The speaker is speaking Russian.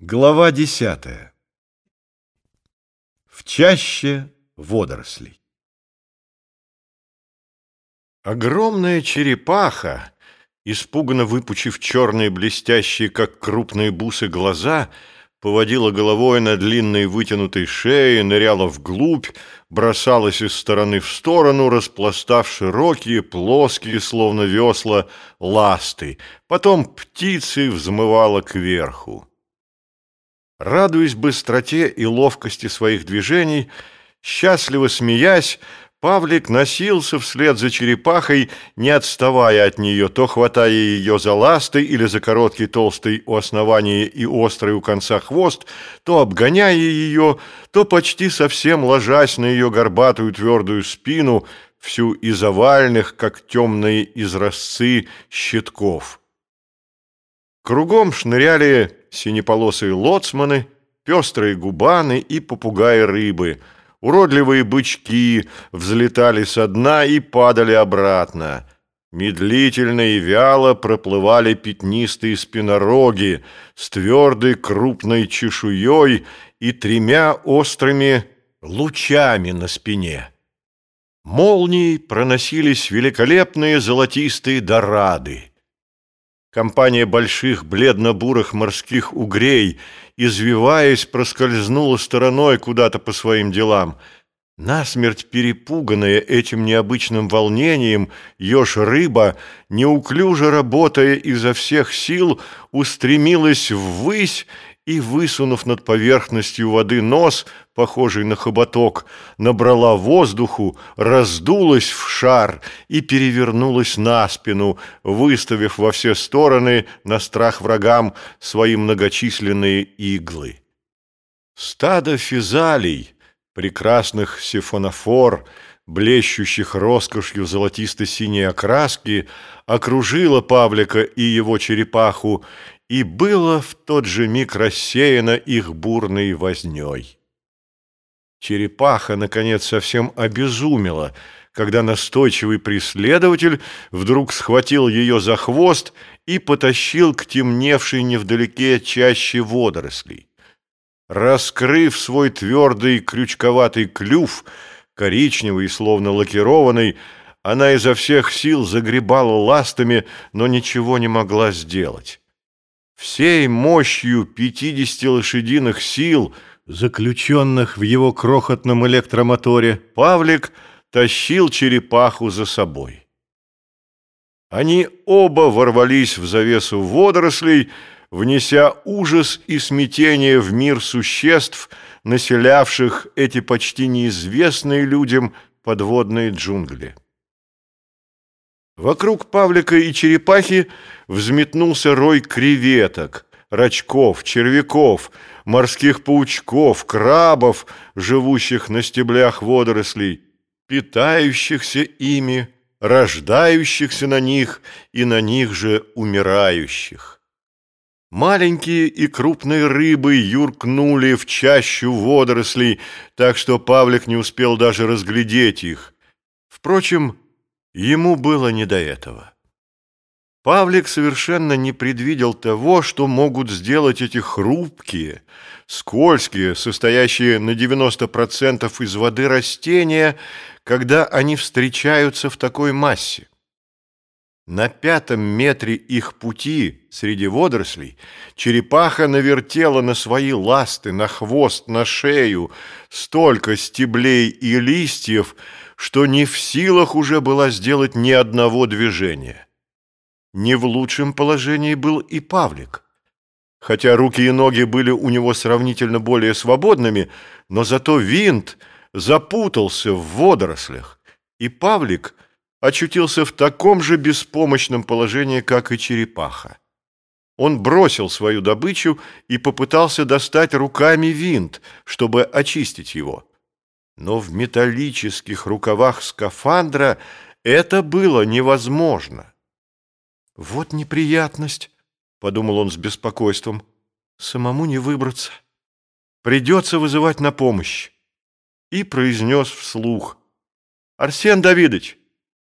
Глава десятая. В чаще водорослей. Огромная черепаха, испуганно выпучив черные блестящие, как крупные бусы, глаза, поводила головой на длинной вытянутой шее, ныряла вглубь, бросалась из стороны в сторону, распластав широкие, плоские, словно весла, ласты, потом птицей взмывала кверху. Радуясь быстроте и ловкости своих движений, счастливо смеясь, Павлик носился вслед за черепахой, не отставая от нее, то хватая ее за ласты или за короткий толстый у основания и острый у конца хвост, то обгоняя ее, то почти совсем ложась на ее горбатую твердую спину, всю из овальных, как темные изразцы, щитков. Кругом шныряли синеполосые лоцманы, пестрые губаны и попугаи-рыбы. Уродливые бычки взлетали со дна и падали обратно. Медлительно и вяло проплывали пятнистые спинороги с твердой крупной чешуей и тремя острыми лучами на спине. Молнией проносились великолепные золотистые дорады. Компания больших бледно-бурых морских угрей, извиваясь, проскользнула стороной куда-то по своим делам. Насмерть перепуганная этим необычным волнением, еж-рыба, неуклюже работая изо всех сил, устремилась ввысь и, высунув над поверхностью воды нос, похожий на хоботок, набрала воздуху, раздулась в шар и перевернулась на спину, выставив во все стороны на страх врагам свои многочисленные иглы. Стадо физалий, прекрасных сифонофор, блещущих роскошью золотисто-синей окраски, окружило Павлика и его черепаху и было в тот же миг рассеяно их бурной вознёй. Черепаха, наконец, совсем обезумела, когда настойчивый преследователь вдруг схватил ее за хвост и потащил к темневшей невдалеке чаще водорослей. Раскрыв свой твердый крючковатый клюв, коричневый, словно лакированный, она изо всех сил загребала ластами, но ничего не могла сделать. Всей мощью 50 лошадиных сил, заключенных в его крохотном электромоторе, Павлик тащил черепаху за собой. Они оба ворвались в завесу водорослей, внеся ужас и смятение в мир существ, населявших эти почти неизвестные людям подводные джунгли. Вокруг Павлика и черепахи взметнулся рой креветок, рачков, червяков, морских паучков, крабов, живущих на стеблях водорослей, питающихся ими, рождающихся на них и на них же умирающих. Маленькие и крупные рыбы юркнули в чащу водорослей, так что Павлик не успел даже разглядеть их. Впрочем, Ему было не до этого. Павлик совершенно не предвидел того, что могут сделать эти хрупкие, скользкие, состоящие на 90% из воды растения, когда они встречаются в такой массе. На пятом метре их пути среди водорослей черепаха навертела на свои ласты, на хвост, на шею столько стеблей и листьев, что не в силах уже была сделать ни одного движения. Не в лучшем положении был и Павлик. Хотя руки и ноги были у него сравнительно более свободными, но зато винт запутался в водорослях, и Павлик очутился в таком же беспомощном положении, как и черепаха. Он бросил свою добычу и попытался достать руками винт, чтобы очистить его но в металлических рукавах скафандра это было невозможно. «Вот неприятность», — подумал он с беспокойством, — «самому не выбраться. Придется вызывать на помощь». И произнес вслух. «Арсен Давидович,